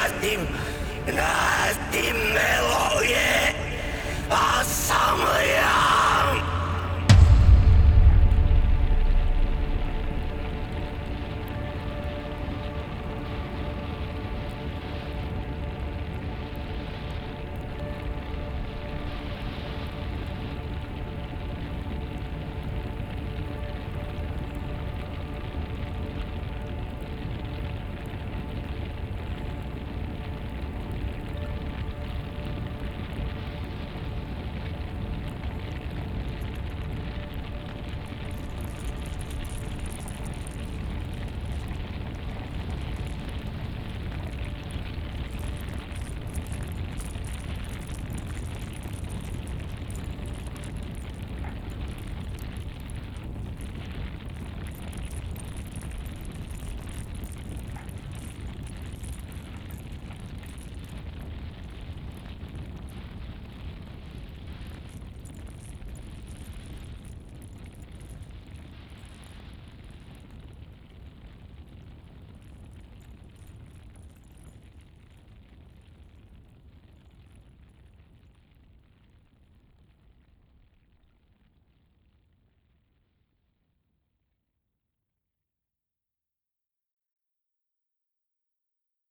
Нас дім, нас дім милує, а сам я